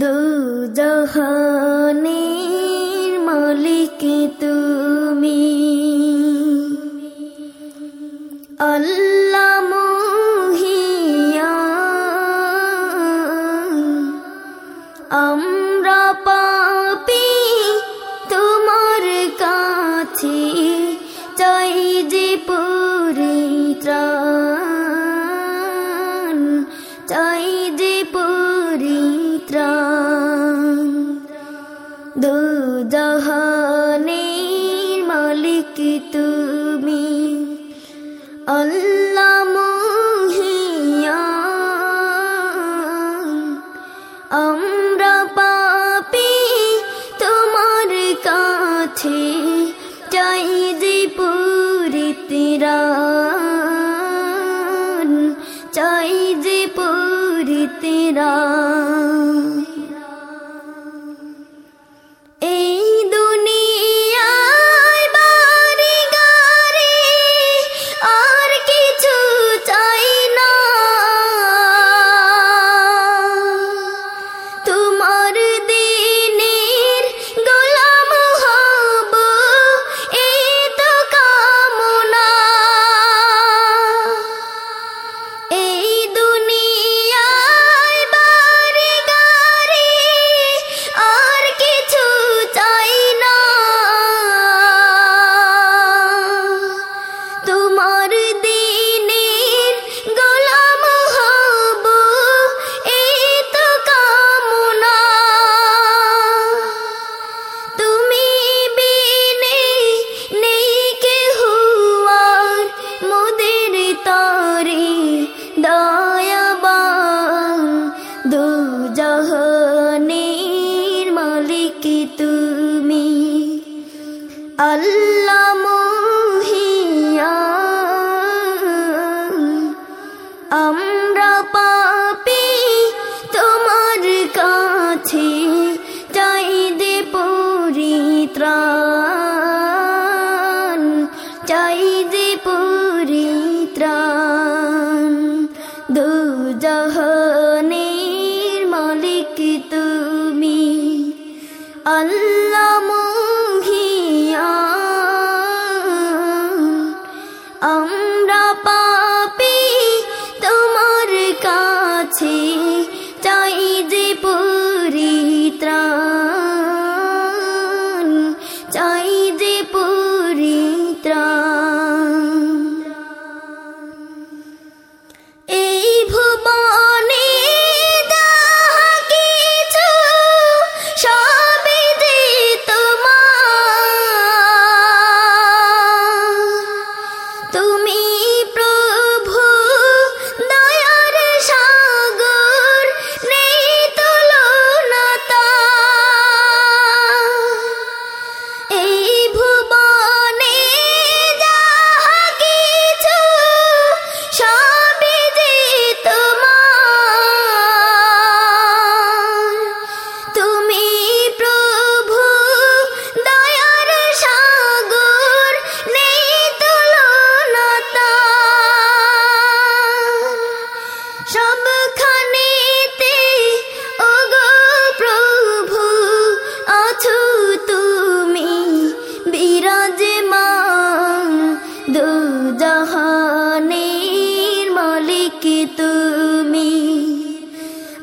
দুজহনের মালিক তুমি। আল্লাহ মোহিয়া আম মালিক তুমি? অল্লাম আমরা পাপি তোমার কাছে চাই যে পুরিতিরা জহনির মালিক তুমি। আল্লাহ মুহিয়া। আমরা পাপি তোমার কাছে।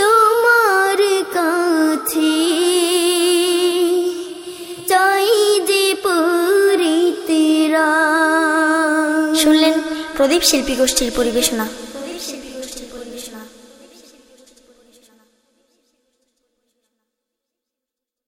তোমার কাছে চাই যে শুনলেন প্রদীপ শিল্পী গোষ্ঠীর পরিবেশনা।